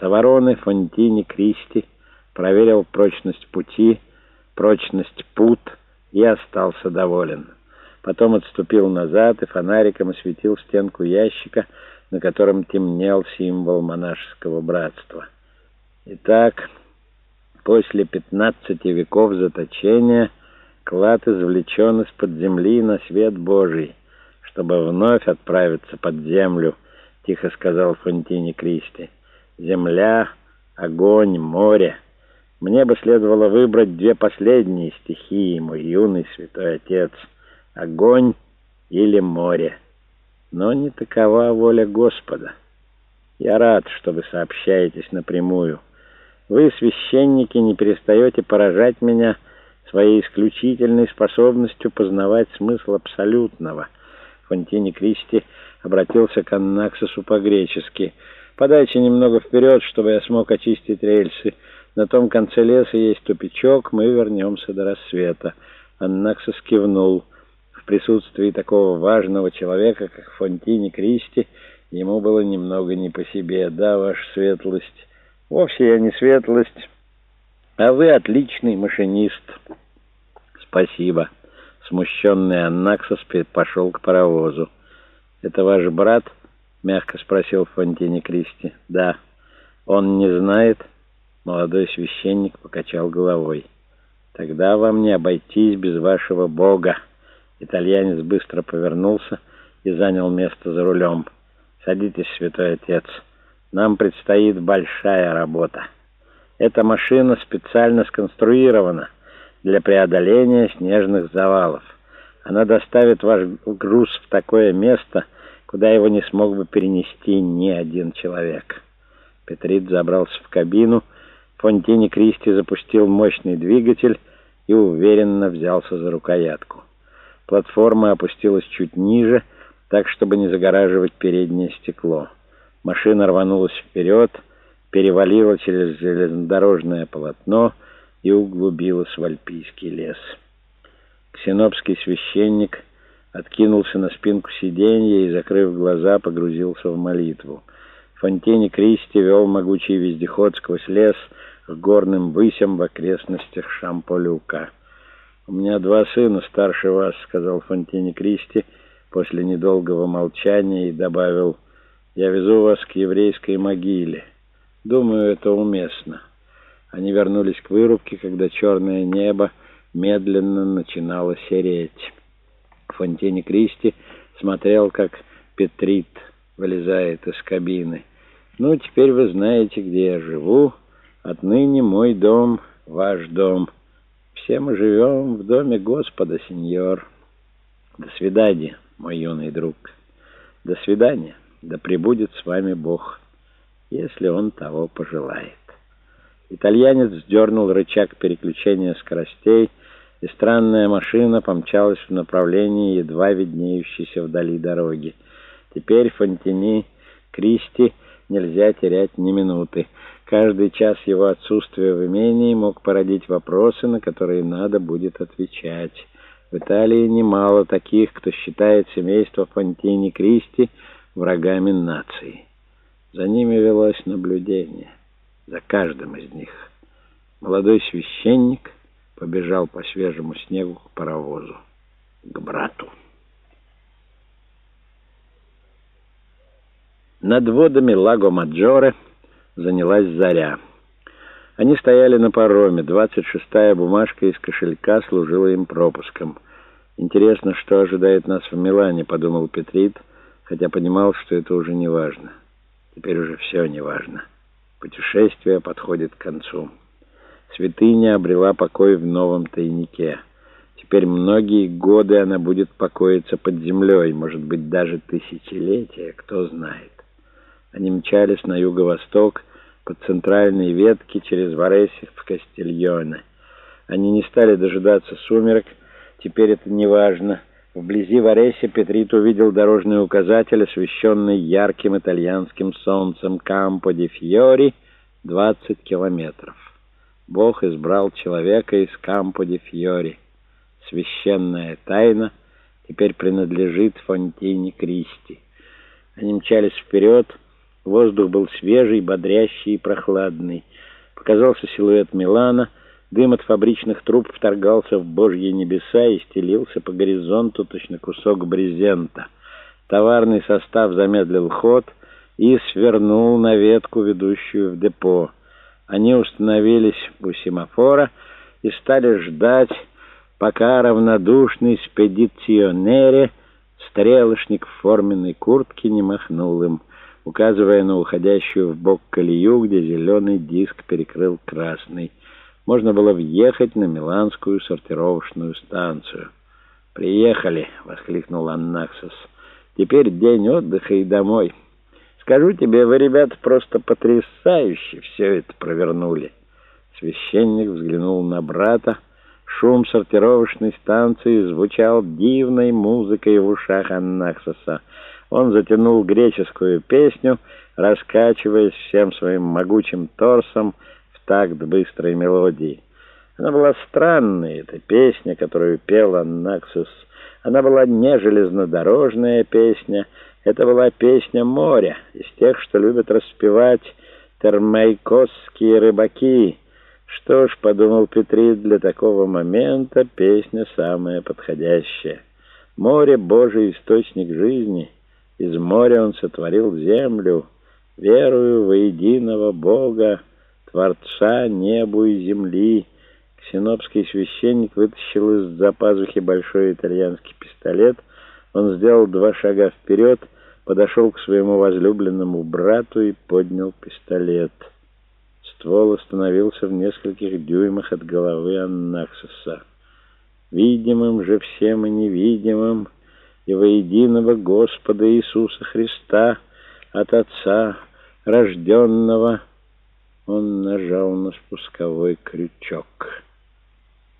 Савароны, Фонтини, Кристи проверил прочность пути, прочность пут и остался доволен. Потом отступил назад и фонариком осветил стенку ящика, на котором темнел символ монашеского братства. Итак, после пятнадцати веков заточения клад извлечен из-под земли на свет Божий, чтобы вновь отправиться под землю, — тихо сказал Фонтини Кристи. Земля, огонь, море. Мне бы следовало выбрать две последние стихии, мой юный святой отец. Огонь или море. Но не такова воля Господа. Я рад, что вы сообщаетесь напрямую. Вы, священники, не перестаете поражать меня своей исключительной способностью познавать смысл абсолютного. Фонтини Кристи обратился к Аннаксусу по-гречески. «Подайте немного вперед, чтобы я смог очистить рельсы. На том конце леса есть тупичок, мы вернемся до рассвета». Аннаксус кивнул. В присутствии такого важного человека, как Фонтини Кристи, ему было немного не по себе. «Да, ваша светлость». «Вовсе я не светлость, а вы отличный машинист». «Спасибо». Смущенный Аннаксос пошел к паровозу. «Это ваш брат?» — мягко спросил Фонтини Кристи. «Да». «Он не знает?» Молодой священник покачал головой. «Тогда вам не обойтись без вашего бога». Итальянец быстро повернулся и занял место за рулем. «Садитесь, святой отец». Нам предстоит большая работа. Эта машина специально сконструирована для преодоления снежных завалов. Она доставит ваш груз в такое место, куда его не смог бы перенести ни один человек. Петрит забрался в кабину, Фонтини Кристи запустил мощный двигатель и уверенно взялся за рукоятку. Платформа опустилась чуть ниже, так, чтобы не загораживать переднее стекло. Машина рванулась вперед, перевалила через железнодорожное полотно и углубилась в альпийский лес. Ксенопский священник откинулся на спинку сиденья и, закрыв глаза, погрузился в молитву. Фонтени Кристи вел могучий вездеход сквозь лес к горным высям в окрестностях Шамполюка. «У меня два сына старше вас», — сказал Фонтени Кристи после недолгого молчания и добавил — я везу вас к еврейской могиле. Думаю, это уместно. Они вернулись к вырубке, когда черное небо медленно начинало сереть. Фонтини Кристи смотрел, как Петрит вылезает из кабины. «Ну, теперь вы знаете, где я живу. Отныне мой дом — ваш дом. Все мы живем в доме Господа, сеньор. До свидания, мой юный друг. До свидания». Да пребудет с вами Бог, если Он того пожелает. Итальянец сдернул рычаг переключения скоростей, и странная машина помчалась в направлении едва виднеющейся вдали дороги. Теперь Фонтини Кристи нельзя терять ни минуты. Каждый час его отсутствия в имении мог породить вопросы, на которые надо будет отвечать. В Италии немало таких, кто считает семейство Фонтини Кристи врагами нации. За ними велось наблюдение, за каждым из них. Молодой священник побежал по свежему снегу к паровозу, к брату. Над водами Лаго Маджоре занялась заря. Они стояли на пароме. Двадцать шестая бумажка из кошелька служила им пропуском. «Интересно, что ожидает нас в Милане», — подумал Петрит, — хотя понимал, что это уже не важно. Теперь уже все не важно. Путешествие подходит к концу. Святыня обрела покой в новом тайнике. Теперь многие годы она будет покоиться под землей, может быть, даже тысячелетия, кто знает. Они мчались на юго-восток по центральной ветке через Варесих в Кастильоне. Они не стали дожидаться сумерек, теперь это не важно — Вблизи Вареси Петрит увидел дорожный указатель, освещенный ярким итальянским солнцем Кампо ди Фьори, 20 километров. Бог избрал человека из Кампо ди Фьори. Священная тайна теперь принадлежит Фонтине Кристи. Они мчались вперед, Воздух был свежий, бодрящий и прохладный. Показался силуэт Милана. Дым от фабричных труб вторгался в божьи небеса и стелился по горизонту точно кусок брезента. Товарный состав замедлил ход и свернул на ветку, ведущую в депо. Они установились у семафора и стали ждать, пока равнодушный спедиционере, стрелочник в форменной куртке, не махнул им, указывая на уходящую в бок колею, где зеленый диск перекрыл красный. Можно было въехать на Миланскую сортировочную станцию. «Приехали!» — воскликнул Аннаксос. «Теперь день отдыха и домой. Скажу тебе, вы, ребята, просто потрясающе все это провернули». Священник взглянул на брата, Шум сортировочной станции звучал дивной музыкой в ушах Аннаксоса. Он затянул греческую песню, раскачиваясь всем своим могучим торсом в такт быстрой мелодии. Она была странной, эта песня, которую пел Аннаксос. Она была не железнодорожная песня, это была песня моря, из тех, что любят распевать термайкосские рыбаки — что ж, подумал Петрит, для такого момента песня самая подходящая. Море — Божий источник жизни. Из моря он сотворил землю. Верую во единого Бога, Творца небу и земли. Ксенопский священник вытащил из-за пазухи большой итальянский пистолет. Он сделал два шага вперед, подошел к своему возлюбленному брату и поднял пистолет. Ствол остановился в нескольких дюймах от головы Аннаксоса. Видимым же всем и невидимым, и во единого Господа Иисуса Христа от Отца, рожденного, он нажал на спусковой крючок.